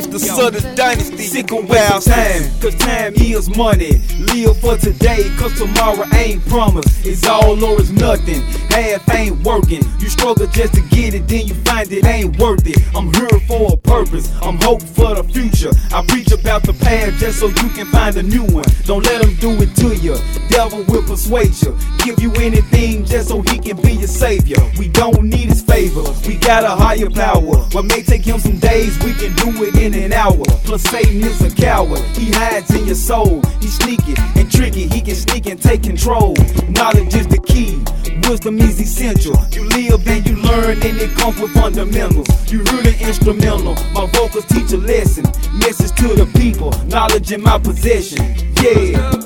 the Southern Dynasty. Sick of wasting time, cause time is money. Live for today, cause tomorrow ain't promised. It's all or it's nothing. Half ain't working. You struggle just to get it, then you find it ain't worth it. I'm here for a purpose. I'm hope for the future. I preach about the past just so you can find a new one. Don't let them do it to you. Devil will persuade you. Give you anything just so he We got a higher power. What may take him some days, we can do it in an hour. Plus Satan is a coward. He hides in your soul. He's sneaky and tricky. He can sneak and take control. Knowledge is the key. Wisdom is essential. You live and you learn, and it comes with fundamentals. You the instrumental. My vocals teach a lesson. Message to the people. Knowledge in my possession. Yeah.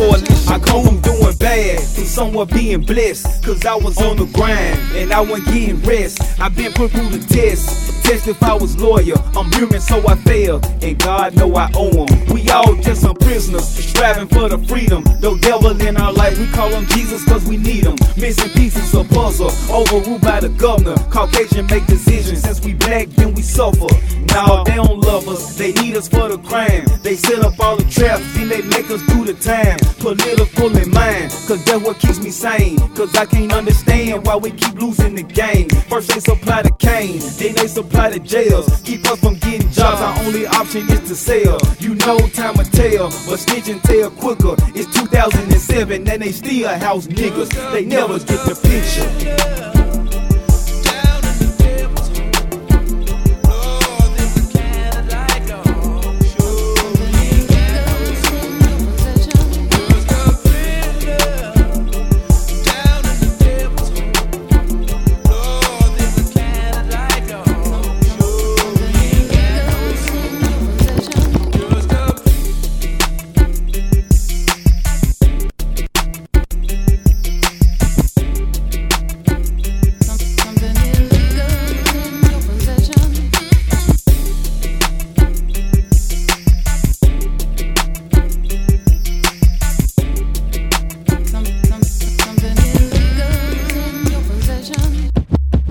I come from doing bad to somewhat being blessed. Cause I was on the grind and I wasn't getting rest. I've been put through the test. Test if I was loyal. I'm human, so I fail. And God know I owe him. We all just some prisoners, striving for the freedom. No devil in our life, we call him Jesus cause we need him. Missing pieces of puzzle, overruled by the governor. Caucasian make decisions. Since we black, then we suffer. Now they don't love us, they need us for the crime. They set up all the traps, then they make us do the time. Political in mind, cause that's what keeps me sane. Cause I can't understand why we keep losing the game. First they supply the cane, then they supply the jails. Keep us from getting jobs, our only option is to sell. You know time will tell, but snitch and tell quicker. It's 2007 and they still house niggas. They never get the picture.